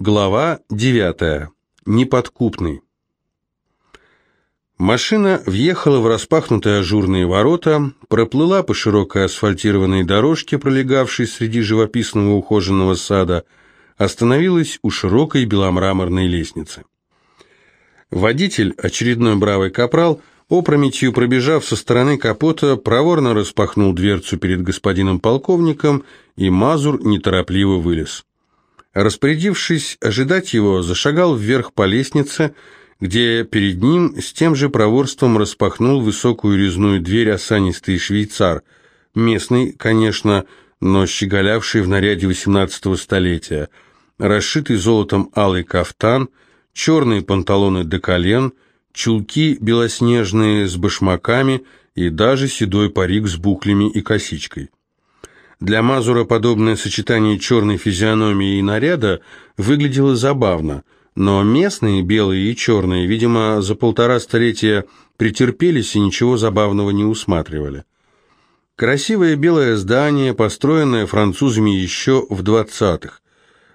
Глава 9. Неподкупный. Машина въехала в распахнутые ажурные ворота, проплыла по широкой асфальтированной дорожке, пролегавшей среди живописного ухоженного сада, остановилась у широкой беломраморной лестницы. Водитель, очередной бравый капрал, опрометью пробежав со стороны капота, проворно распахнул дверцу перед господином полковником, и Мазур неторопливо вылез. Распорядившись ожидать его, зашагал вверх по лестнице, где перед ним с тем же проворством распахнул высокую резную дверь осанистый швейцар, местный, конечно, но щеголявший в наряде XVIII столетия, расшитый золотом алый кафтан, черные панталоны до колен, чулки белоснежные с башмаками и даже седой парик с буклями и косичкой. Для Мазура подобное сочетание черной физиономии и наряда выглядело забавно, но местные, белые и черные, видимо, за полтора столетия претерпелись и ничего забавного не усматривали. Красивое белое здание, построенное французами еще в двадцатых.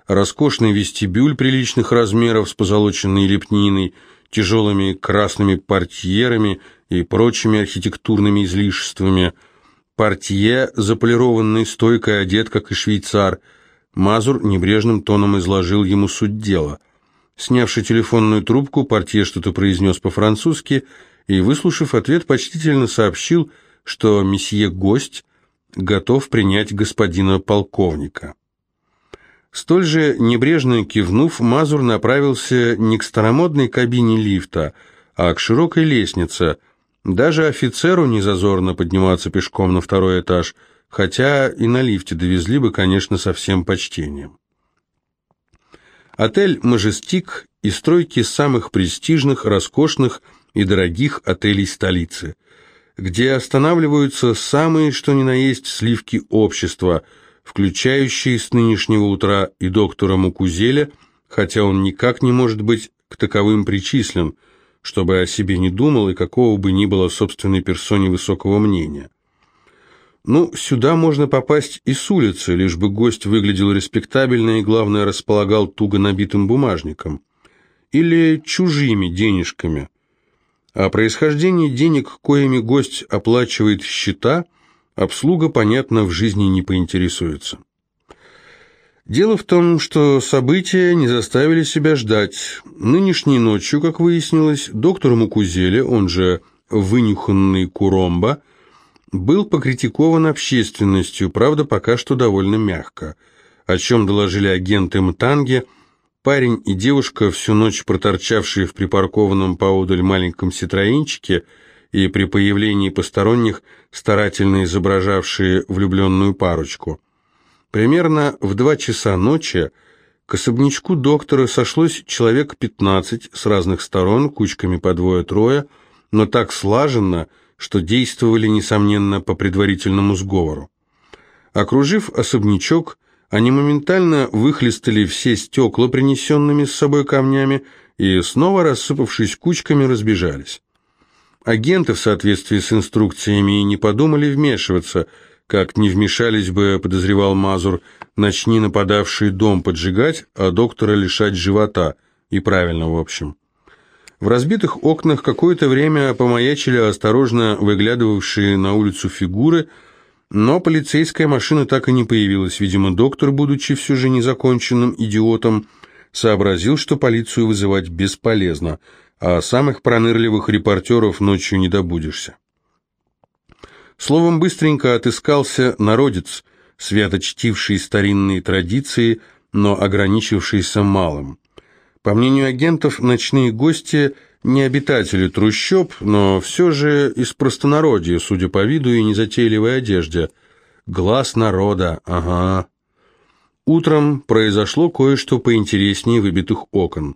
Роскошный вестибюль приличных размеров с позолоченной лепниной, тяжелыми красными портьерами и прочими архитектурными излишествами – Портье, заполированный, стойко одет, как и швейцар. Мазур небрежным тоном изложил ему суть дела. Снявши телефонную трубку, портье что-то произнес по-французски и, выслушав ответ, почтительно сообщил, что месье-гость готов принять господина полковника. Столь же небрежно кивнув, Мазур направился не к старомодной кабине лифта, а к широкой лестнице – даже офицеру не зазорно подниматься пешком на второй этаж, хотя и на лифте довезли бы, конечно, со всем почтением. Отель «Мажестик» и стройки самых престижных, роскошных и дорогих отелей столицы, где останавливаются самые что ни на есть сливки общества, включающие с нынешнего утра и доктора Мукузеля, хотя он никак не может быть к таковым причислен – чтобы о себе не думал и какого бы ни было собственной персоне высокого мнения. Ну, сюда можно попасть и с улицы, лишь бы гость выглядел респектабельно и, главное, располагал туго набитым бумажником. Или чужими денежками. О происхождении денег, коими гость оплачивает счета, обслуга, понятно, в жизни не поинтересуется. Дело в том, что события не заставили себя ждать. Нынешней ночью, как выяснилось, доктор Мукузеле, он же вынюханный Куромба, был покритикован общественностью, правда, пока что довольно мягко, о чем доложили агенты Мтанги, парень и девушка, всю ночь проторчавшие в припаркованном поодаль маленьком ситроинчике и при появлении посторонних старательно изображавшие влюбленную парочку – Примерно в два часа ночи к особнячку доктора сошлось человек пятнадцать с разных сторон, кучками по двое-трое, но так слаженно, что действовали, несомненно, по предварительному сговору. Окружив особнячок, они моментально выхлестали все стекла, принесенными с собой камнями, и снова, рассыпавшись кучками, разбежались. Агенты в соответствии с инструкциями и не подумали вмешиваться – как не вмешались бы, подозревал Мазур, начни нападавший дом поджигать, а доктора лишать живота. И правильно, в общем. В разбитых окнах какое-то время помаячили осторожно выглядывавшие на улицу фигуры, но полицейская машина так и не появилась. Видимо, доктор, будучи все же незаконченным идиотом, сообразил, что полицию вызывать бесполезно, а самых пронырливых репортеров ночью не добудешься. Словом, быстренько отыскался народец, свято чтивший старинные традиции, но ограничившийся малым. По мнению агентов, ночные гости не обитатели трущоб, но все же из простонародья, судя по виду и незатейливой одежде. Глаз народа, ага. Утром произошло кое-что поинтереснее выбитых окон.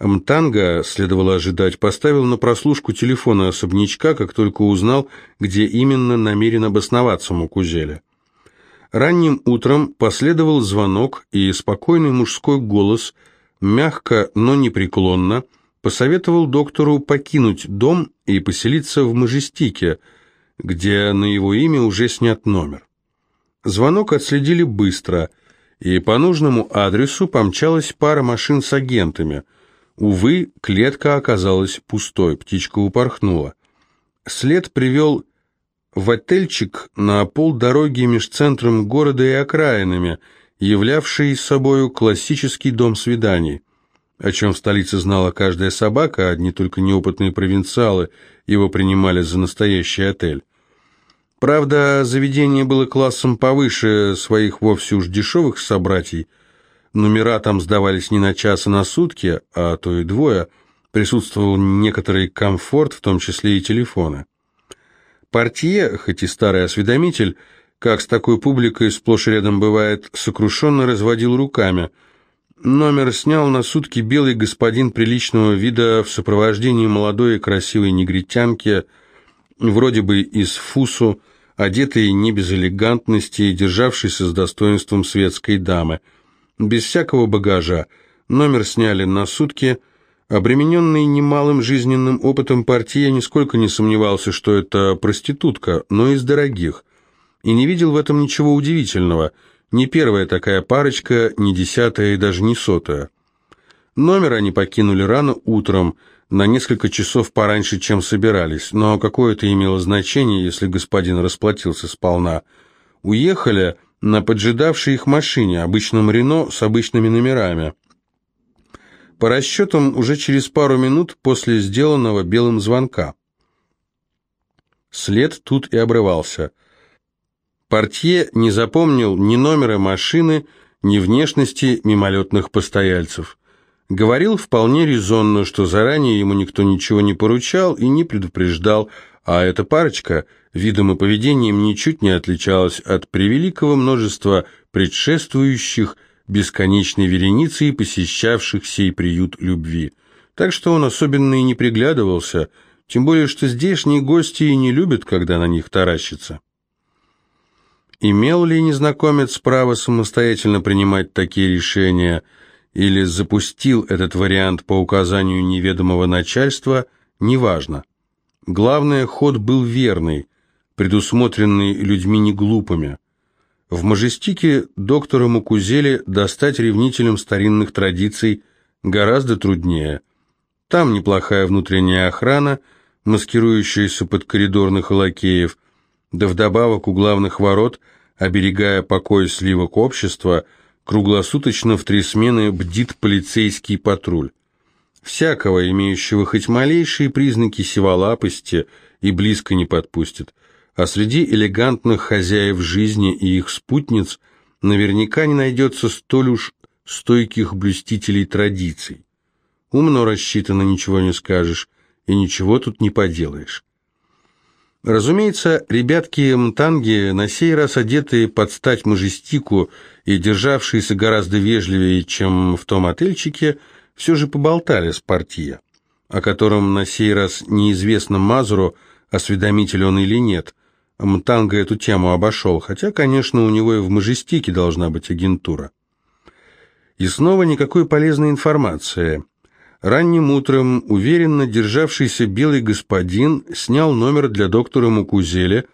Мтанга, следовало ожидать, поставил на прослушку телефона особнячка, как только узнал, где именно намерен обосноваться Мукузеля. Ранним утром последовал звонок, и спокойный мужской голос, мягко, но непреклонно, посоветовал доктору покинуть дом и поселиться в Мажестике, где на его имя уже снят номер. Звонок отследили быстро – и по нужному адресу помчалась пара машин с агентами. Увы, клетка оказалась пустой, птичка упорхнула. След привел в отельчик на полдороги меж центром города и окраинами, являвший собою классический дом свиданий, о чем в столице знала каждая собака, одни только неопытные провинциалы его принимали за настоящий отель. Правда, заведение было классом повыше своих вовсе уж дешевых собратьей. Номера там сдавались не на час, а на сутки, а то и двое. Присутствовал некоторый комфорт, в том числе и телефоны. Портье, хоть и старый осведомитель, как с такой публикой сплошь и рядом бывает, сокрушенно разводил руками. Номер снял на сутки белый господин приличного вида в сопровождении молодой и красивой негритянки – вроде бы из фусу, одетый не без элегантности и державшийся с достоинством светской дамы. Без всякого багажа. Номер сняли на сутки. Обремененный немалым жизненным опытом партия нисколько не сомневался, что это проститутка, но из дорогих. И не видел в этом ничего удивительного. Не первая такая парочка, не десятая и даже не сотая. Номер они покинули рано утром, на несколько часов пораньше, чем собирались, но какое это имело значение, если господин расплатился сполна. Уехали на поджидавшей их машине, обычном Рено с обычными номерами. По расчетам, уже через пару минут после сделанного белым звонка. След тут и обрывался. Портье не запомнил ни номера машины, ни внешности мимолетных постояльцев. Говорил вполне резонно, что заранее ему никто ничего не поручал и не предупреждал, а эта парочка видом и поведением ничуть не отличалась от превеликого множества предшествующих бесконечной вереницы и посещавших сей приют любви. Так что он особенно и не приглядывался, тем более что здешние гости и не любят, когда на них таращится. Имел ли незнакомец право самостоятельно принимать такие решения – или запустил этот вариант по указанию неведомого начальства, неважно. Главное, ход был верный, предусмотренный людьми неглупыми. В Мажестике доктора Мукузели достать ревнителям старинных традиций гораздо труднее. Там неплохая внутренняя охрана, маскирующаяся под коридорных лакеев, да вдобавок у главных ворот, оберегая покой сливок общества – Круглосуточно в три смены бдит полицейский патруль. Всякого, имеющего хоть малейшие признаки сиволапости, и близко не подпустит. А среди элегантных хозяев жизни и их спутниц наверняка не найдется столь уж стойких блюстителей традиций. Умно рассчитано, ничего не скажешь, и ничего тут не поделаешь. Разумеется, ребятки-мтанги, на сей раз одетые под стать мажестику и державшиеся гораздо вежливее, чем в том отельчике, все же поболтали с партия, о котором на сей раз неизвестно Мазуру, осведомитель он или нет. Мтанга эту тему обошел, хотя, конечно, у него и в мажестике должна быть агентура. И снова никакой полезной информации – Ранним утром уверенно державшийся белый господин снял номер для доктора Мукузеля,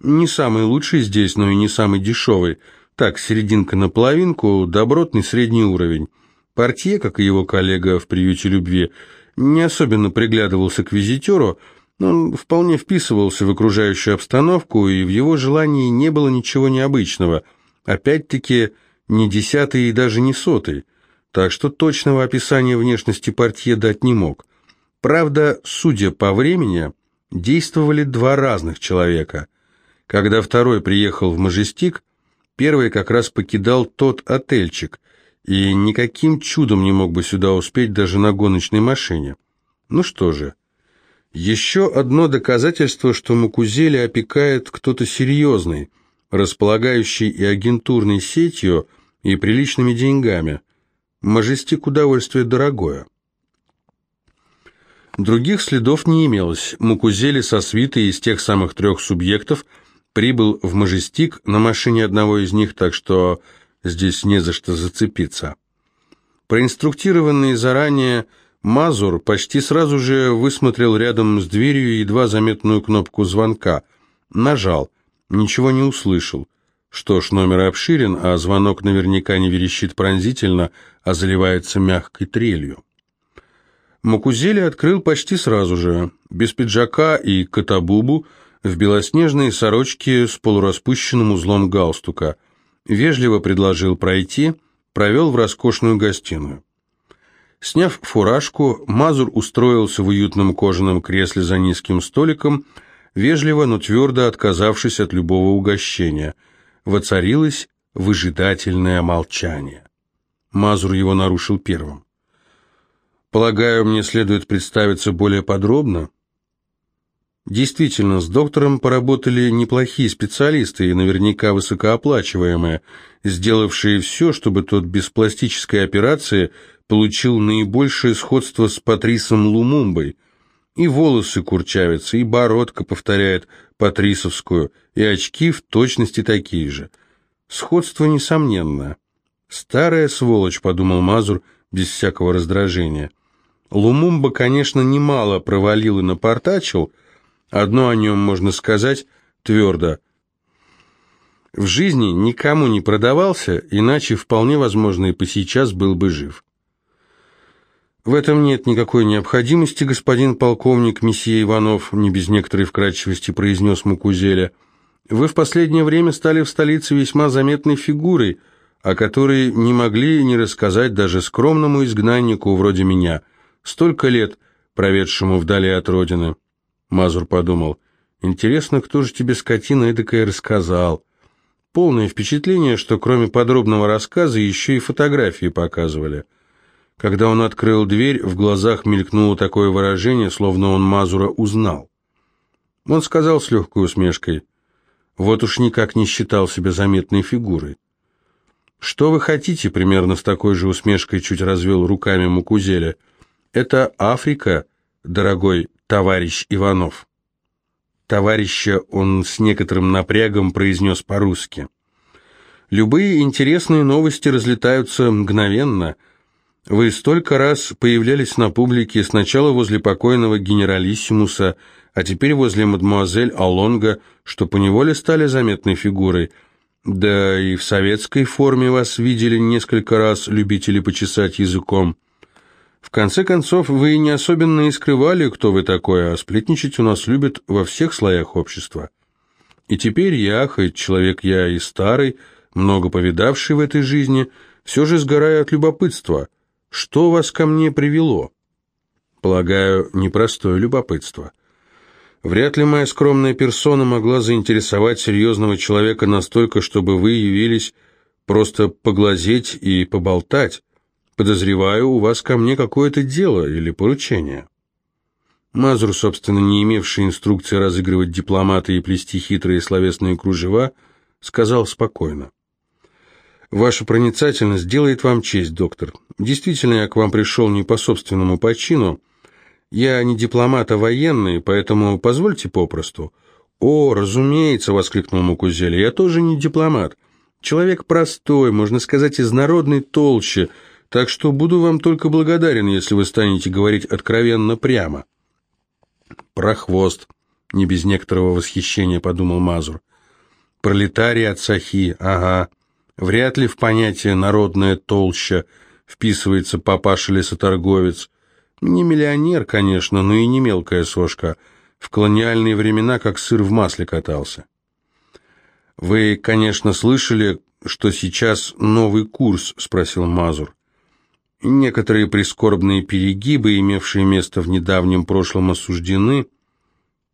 не самый лучший здесь, но и не самый дешевый, так, серединка на половинку, добротный средний уровень. Портье, как и его коллега в приюте любви, не особенно приглядывался к визитеру, он вполне вписывался в окружающую обстановку, и в его желании не было ничего необычного. Опять-таки, не десятый и даже не сотый так что точного описания внешности портье дать не мог. Правда, судя по времени, действовали два разных человека. Когда второй приехал в Мажестик, первый как раз покидал тот отельчик, и никаким чудом не мог бы сюда успеть даже на гоночной машине. Ну что же, еще одно доказательство, что Мукузели опекает кто-то серьезный, располагающий и агентурной сетью, и приличными деньгами – Мажестик удовольствие дорогое. Других следов не имелось. Мукузели со свитой из тех самых трех субъектов прибыл в Мажестик на машине одного из них, так что здесь не за что зацепиться. Проинструктированный заранее, Мазур почти сразу же высмотрел рядом с дверью едва заметную кнопку звонка. Нажал, ничего не услышал. Что ж, номер обширен, а звонок наверняка не верещит пронзительно, а заливается мягкой трелью. Макузели открыл почти сразу же, без пиджака и катабубу, в белоснежной сорочке с полураспущенным узлом галстука. Вежливо предложил пройти, провел в роскошную гостиную. Сняв фуражку, Мазур устроился в уютном кожаном кресле за низким столиком, вежливо, но твердо отказавшись от любого угощения – воцарилось выжидательное молчание. Мазур его нарушил первым. «Полагаю, мне следует представиться более подробно?» Действительно, с доктором поработали неплохие специалисты и наверняка высокооплачиваемые, сделавшие все, чтобы тот без пластической операции получил наибольшее сходство с Патрисом Лумумбой. И волосы курчавятся, и бородка повторяет патрисовскую, и очки в точности такие же. Сходство несомненно. «Старая сволочь», — подумал Мазур без всякого раздражения. Лумумба, конечно, немало провалил и напортачил, одно о нем можно сказать твердо. В жизни никому не продавался, иначе вполне возможно и по сейчас был бы жив. «В этом нет никакой необходимости, господин полковник, месье Иванов», не без некоторой вкрадчивости произнес Мукузеля. «Вы в последнее время стали в столице весьма заметной фигурой, о которой не могли не рассказать даже скромному изгнаннику вроде меня, столько лет проведшему вдали от родины». Мазур подумал, «Интересно, кто же тебе, скотина, эдакое рассказал?» Полное впечатление, что кроме подробного рассказа еще и фотографии показывали – когда он открыл дверь, в глазах мелькнуло такое выражение, словно он Мазура узнал. Он сказал с легкой усмешкой, вот уж никак не считал себя заметной фигурой. «Что вы хотите?» — примерно с такой же усмешкой чуть развел руками Мукузеля. «Это Африка, дорогой товарищ Иванов». Товарища он с некоторым напрягом произнес по-русски. «Любые интересные новости разлетаются мгновенно», — вы столько раз появлялись на публике, сначала возле покойного генералиссимуса, а теперь возле мадемуазель Алонга, что поневоле стали заметной фигурой. Да и в советской форме вас видели несколько раз любители почесать языком. В конце концов, вы не особенно и скрывали, кто вы такой, а сплетничать у нас любят во всех слоях общества. И теперь я, хоть человек я и старый, много повидавший в этой жизни, все же сгораю от любопытства – что вас ко мне привело? Полагаю, непростое любопытство. Вряд ли моя скромная персона могла заинтересовать серьезного человека настолько, чтобы вы явились просто поглазеть и поболтать. Подозреваю, у вас ко мне какое-то дело или поручение. Мазур, собственно, не имевший инструкции разыгрывать дипломата и плести хитрые словесные кружева, сказал спокойно. Ваша проницательность делает вам честь, доктор. Действительно, я к вам пришел не по собственному почину. Я не дипломат, а военный, поэтому позвольте попросту». «О, разумеется!» — воскликнул Мукузели. «Я тоже не дипломат. Человек простой, можно сказать, из народной толщи, так что буду вам только благодарен, если вы станете говорить откровенно прямо». «Прохвост!» — не без некоторого восхищения подумал Мазур. «Пролетарий от Сахи, ага. Вряд ли в понятие «народная толща» вписывается папаша-лесоторговец. Не миллионер, конечно, но и не мелкая сошка. В колониальные времена как сыр в масле катался. «Вы, конечно, слышали, что сейчас новый курс?» – спросил Мазур. Некоторые прискорбные перегибы, имевшие место в недавнем прошлом, осуждены,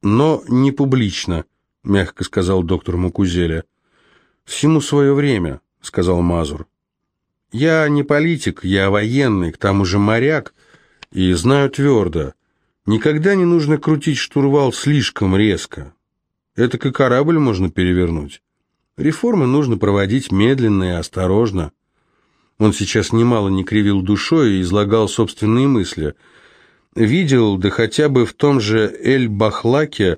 но не публично, мягко сказал доктор Макузеля. Всему свое время сказал Мазур. «Я не политик, я военный, к тому же моряк, и знаю твердо, никогда не нужно крутить штурвал слишком резко. Это как корабль можно перевернуть. Реформы нужно проводить медленно и осторожно». Он сейчас немало не кривил душой и излагал собственные мысли. Видел, да хотя бы в том же Эль-Бахлаке,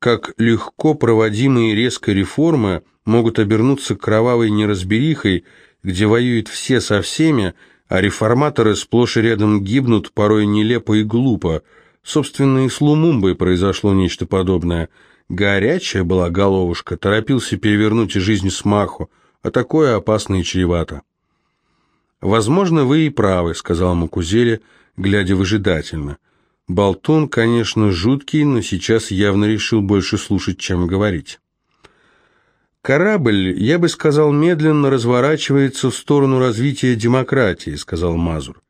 как легко проводимые резко реформы – могут обернуться кровавой неразберихой, где воюют все со всеми, а реформаторы сплошь и рядом гибнут, порой нелепо и глупо. Собственно, и с Лумумбой произошло нечто подобное. Горячая была головушка, торопился перевернуть жизнь с маху, а такое опасно и чревато. «Возможно, вы и правы», — сказал Макузеле, глядя выжидательно. Болтун, конечно, жуткий, но сейчас явно решил больше слушать, чем говорить. «Корабль, я бы сказал, медленно разворачивается в сторону развития демократии», — сказал Мазур.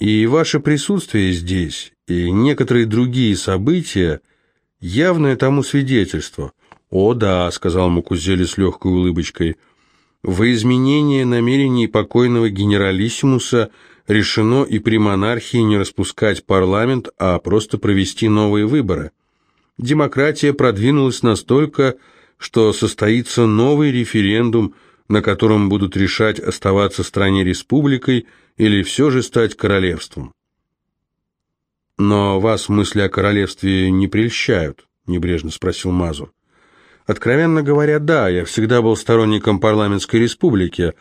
«И ваше присутствие здесь, и некоторые другие события — явное тому свидетельство». «О да», — сказал Макузели с легкой улыбочкой, — во изменение намерений покойного генералиссимуса решено и при монархии не распускать парламент, а просто провести новые выборы. Демократия продвинулась настолько, что состоится новый референдум, на котором будут решать оставаться стране республикой или все же стать королевством. «Но вас мысли о королевстве не прельщают?» – небрежно спросил Мазур. Откровенно говоря, да, я всегда был сторонником парламентской республики,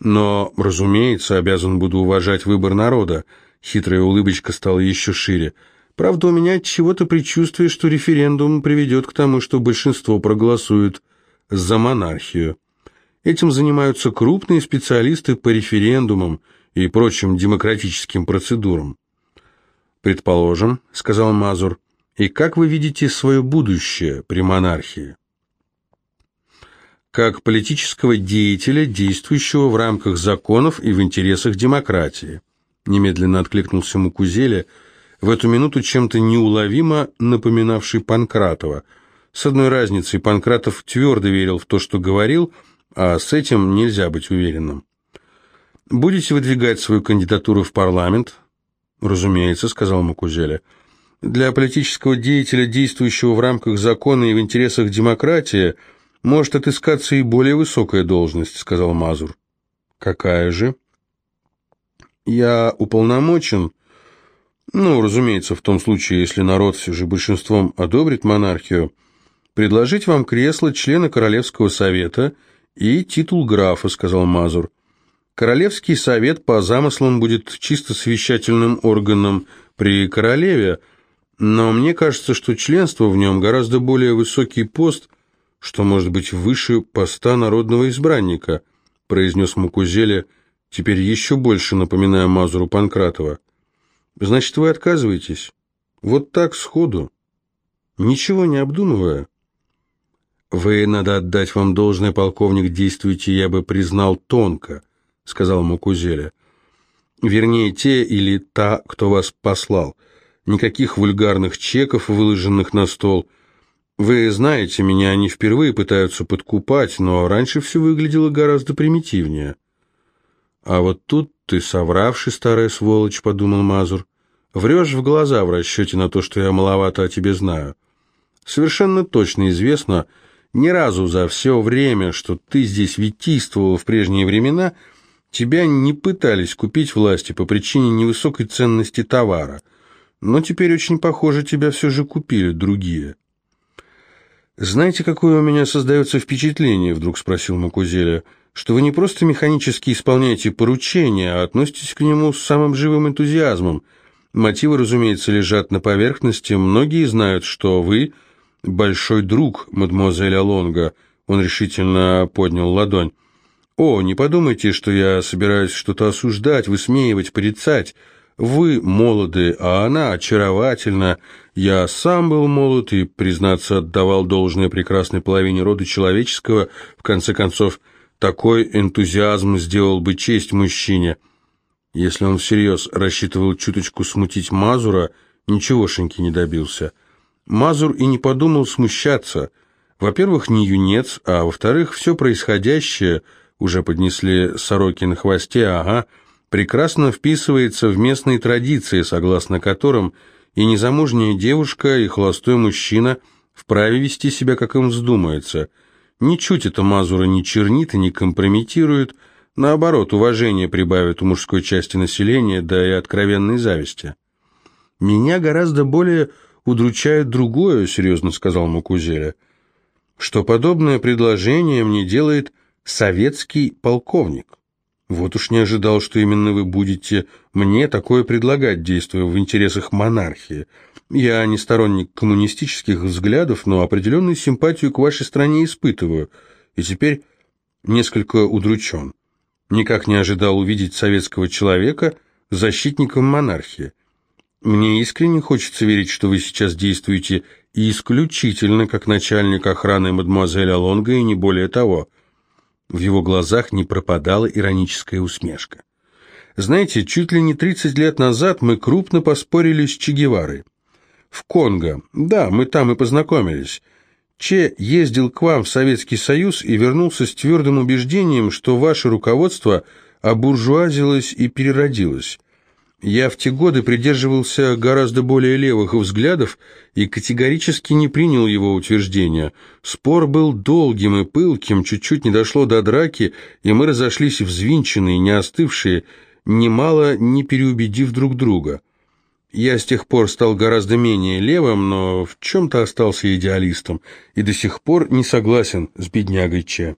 но, разумеется, обязан буду уважать выбор народа. Хитрая улыбочка стала еще шире. Правда, у меня чего-то предчувствие, что референдум приведет к тому, что большинство проголосует за монархию. Этим занимаются крупные специалисты по референдумам и прочим демократическим процедурам. «Предположим», — сказал Мазур, — «и как вы видите свое будущее при монархии?» как политического деятеля, действующего в рамках законов и в интересах демократии. Немедленно откликнулся Мукузеля, в эту минуту чем-то неуловимо напоминавший Панкратова. С одной разницей, Панкратов твердо верил в то, что говорил, а с этим нельзя быть уверенным. «Будете выдвигать свою кандидатуру в парламент?» «Разумеется», — сказал Макузеля. «Для политического деятеля, действующего в рамках закона и в интересах демократии», «Может отыскаться и более высокая должность», — сказал Мазур. «Какая же?» «Я уполномочен...» «Ну, разумеется, в том случае, если народ все же большинством одобрит монархию, предложить вам кресло члена Королевского совета и титул графа», — сказал Мазур. «Королевский совет по замыслам будет чисто совещательным органом при королеве, но мне кажется, что членство в нем гораздо более высокий пост — что может быть выше поста народного избранника, произнес Мукузеля, теперь еще больше напоминая Мазуру Панкратова. Значит, вы отказываетесь? Вот так, сходу? Ничего не обдумывая? Вы, надо отдать вам должное, полковник, действуете, я бы признал, тонко, сказал Мукузеля. Вернее, те или та, кто вас послал. Никаких вульгарных чеков, выложенных на стол – вы знаете, меня они впервые пытаются подкупать, но раньше все выглядело гораздо примитивнее. А вот тут ты совравший, старая сволочь, подумал Мазур. Врешь в глаза в расчете на то, что я маловато о тебе знаю. Совершенно точно известно, ни разу за все время, что ты здесь витийствовал в прежние времена, тебя не пытались купить власти по причине невысокой ценности товара. Но теперь очень похоже, тебя все же купили другие. «Знаете, какое у меня создается впечатление?» — вдруг спросил Макузеля. «Что вы не просто механически исполняете поручение, а относитесь к нему с самым живым энтузиазмом. Мотивы, разумеется, лежат на поверхности. Многие знают, что вы большой друг мадемуазель Алонга». Он решительно поднял ладонь. «О, не подумайте, что я собираюсь что-то осуждать, высмеивать, порицать. Вы молоды, а она очаровательна. Я сам был молод и, признаться, отдавал должное прекрасной половине рода человеческого. В конце концов, такой энтузиазм сделал бы честь мужчине. Если он всерьез рассчитывал чуточку смутить Мазура, ничегошеньки не добился. Мазур и не подумал смущаться. Во-первых, не юнец, а во-вторых, все происходящее, уже поднесли сороки на хвосте, ага, — прекрасно вписывается в местные традиции, согласно которым и незамужняя девушка, и холостой мужчина вправе вести себя, как им вздумается. Ничуть это Мазура не чернит и не компрометирует, наоборот, уважение прибавит у мужской части населения, да и откровенной зависти. «Меня гораздо более удручает другое», — серьезно сказал Макузеля, «что подобное предложение мне делает советский полковник». Вот уж не ожидал, что именно вы будете мне такое предлагать, действуя в интересах монархии. Я не сторонник коммунистических взглядов, но определенную симпатию к вашей стране испытываю, и теперь несколько удручен. Никак не ожидал увидеть советского человека защитником монархии. Мне искренне хочется верить, что вы сейчас действуете исключительно как начальник охраны мадемуазель Алонга и не более того. В его глазах не пропадала ироническая усмешка. Знаете, чуть ли не 30 лет назад мы крупно поспорили с Че Геварой. В Конго. Да, мы там и познакомились. Че ездил к вам в Советский Союз и вернулся с твердым убеждением, что ваше руководство обуржуазилось и переродилось. Я в те годы придерживался гораздо более левых взглядов и категорически не принял его утверждения. Спор был долгим и пылким, чуть-чуть не дошло до драки, и мы разошлись взвинченные, не остывшие, немало не переубедив друг друга. Я с тех пор стал гораздо менее левым, но в чем-то остался идеалистом и до сих пор не согласен с беднягой Че.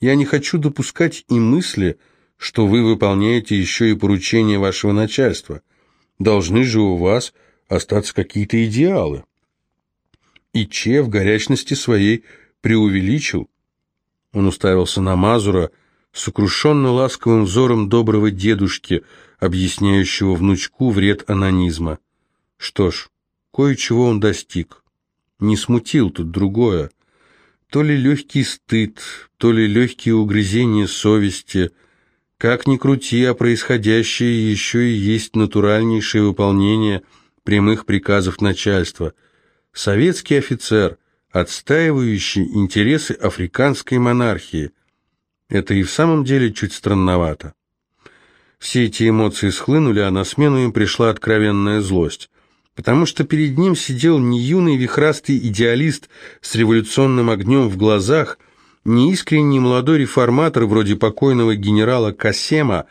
Я не хочу допускать и мысли, что вы выполняете еще и поручения вашего начальства. Должны же у вас остаться какие-то идеалы. И Че в горячности своей преувеличил. Он уставился на Мазура, сокрушенно ласковым взором доброго дедушки, объясняющего внучку вред анонизма. Что ж, кое-чего он достиг. Не смутил тут другое. То ли легкий стыд, то ли легкие угрызения совести – как ни крути, а происходящее еще и есть натуральнейшее выполнение прямых приказов начальства. Советский офицер, отстаивающий интересы африканской монархии. Это и в самом деле чуть странновато. Все эти эмоции схлынули, а на смену им пришла откровенная злость. Потому что перед ним сидел не юный вихрастый идеалист с революционным огнем в глазах – неискренний молодой реформатор вроде покойного генерала Касема,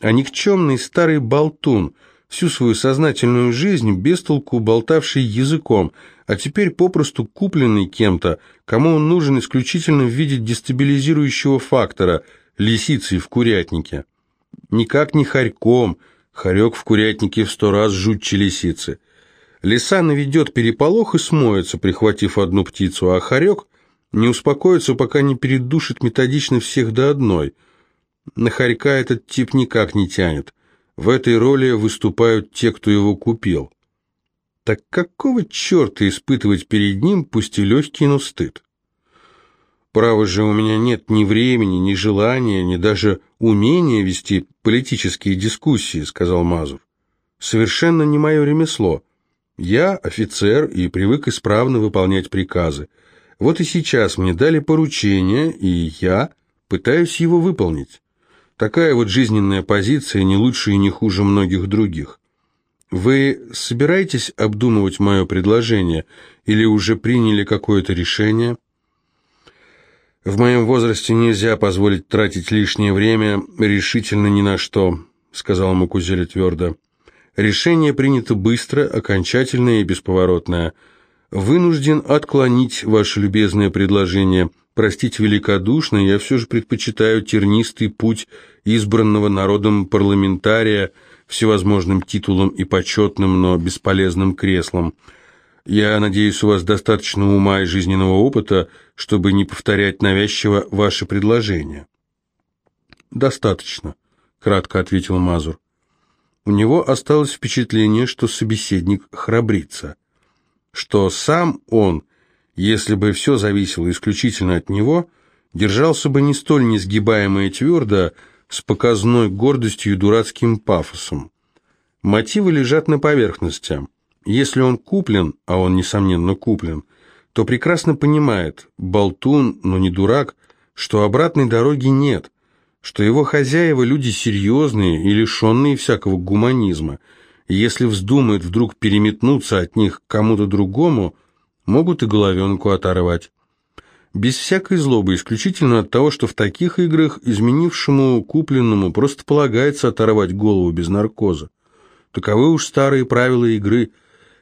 а никчемный старый болтун, всю свою сознательную жизнь без толку болтавший языком, а теперь попросту купленный кем-то, кому он нужен исключительно в виде дестабилизирующего фактора, лисицей в курятнике. Никак не хорьком, хорек в курятнике в сто раз жутче лисицы. Лиса наведет переполох и смоется, прихватив одну птицу, а хорек не успокоится, пока не передушит методично всех до одной. На хорька этот тип никак не тянет. В этой роли выступают те, кто его купил. Так какого черта испытывать перед ним, пусть и легкий, но стыд? Право же, у меня нет ни времени, ни желания, ни даже умения вести политические дискуссии, сказал Мазур. Совершенно не мое ремесло. Я офицер и привык исправно выполнять приказы. Вот и сейчас мне дали поручение, и я пытаюсь его выполнить. Такая вот жизненная позиция не лучше и не хуже многих других. Вы собираетесь обдумывать мое предложение или уже приняли какое-то решение? В моем возрасте нельзя позволить тратить лишнее время решительно ни на что, сказал Макузеля твердо. Решение принято быстро, окончательное и бесповоротное – Вынужден отклонить ваше любезное предложение. Простите великодушно, я все же предпочитаю тернистый путь избранного народом парламентария всевозможным титулом и почетным, но бесполезным креслом. Я надеюсь, у вас достаточно ума и жизненного опыта, чтобы не повторять навязчиво ваше предложение. «Достаточно», — кратко ответил Мазур. У него осталось впечатление, что собеседник храбрится что сам он, если бы все зависело исключительно от него, держался бы не столь несгибаемо и твердо, с показной гордостью и дурацким пафосом. Мотивы лежат на поверхности. Если он куплен, а он, несомненно, куплен, то прекрасно понимает, болтун, но не дурак, что обратной дороги нет, что его хозяева люди серьезные и лишенные всякого гуманизма – если вздумает вдруг переметнуться от них к кому-то другому, могут и головенку оторвать. Без всякой злобы, исключительно от того, что в таких играх изменившему купленному просто полагается оторвать голову без наркоза. Таковы уж старые правила игры.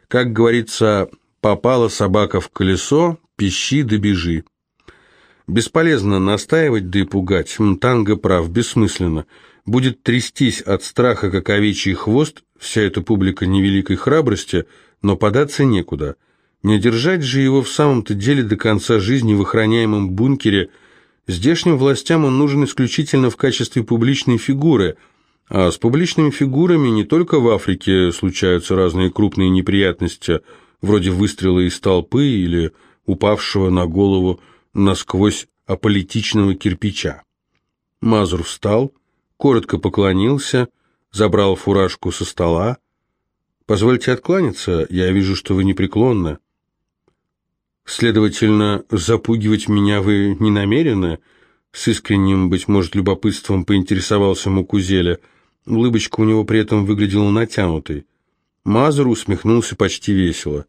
Как говорится, попала собака в колесо, пищи да бежи. Бесполезно настаивать да и пугать. Танго прав, бессмысленно. будет трястись от страха, как овечий хвост, вся эта публика невеликой храбрости, но податься некуда. Не держать же его в самом-то деле до конца жизни в охраняемом бункере. Здешним властям он нужен исключительно в качестве публичной фигуры, а с публичными фигурами не только в Африке случаются разные крупные неприятности, вроде выстрела из толпы или упавшего на голову насквозь аполитичного кирпича. Мазур встал, коротко поклонился, забрал фуражку со стола. «Позвольте откланяться, я вижу, что вы непреклонны». «Следовательно, запугивать меня вы не намерены?» С искренним, быть может, любопытством поинтересовался Мукузеля. Улыбочка у него при этом выглядела натянутой. Мазур усмехнулся почти весело.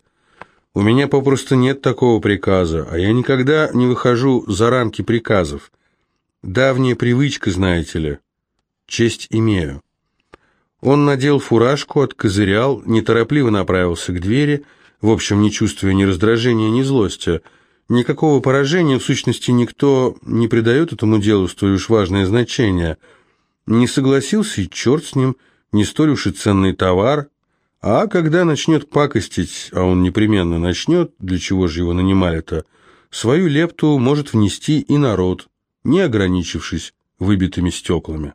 «У меня попросту нет такого приказа, а я никогда не выхожу за рамки приказов. Давняя привычка, знаете ли. Честь имею». Он надел фуражку, откозырял, неторопливо направился к двери, в общем, не чувствуя ни раздражения, ни злости. Никакого поражения, в сущности, никто не придает этому делу столь уж важное значение. Не согласился и черт с ним, не столь уж и ценный товар, а когда начнет пакостить, а он непременно начнет, для чего же его нанимали-то, свою лепту может внести и народ, не ограничившись выбитыми стеклами.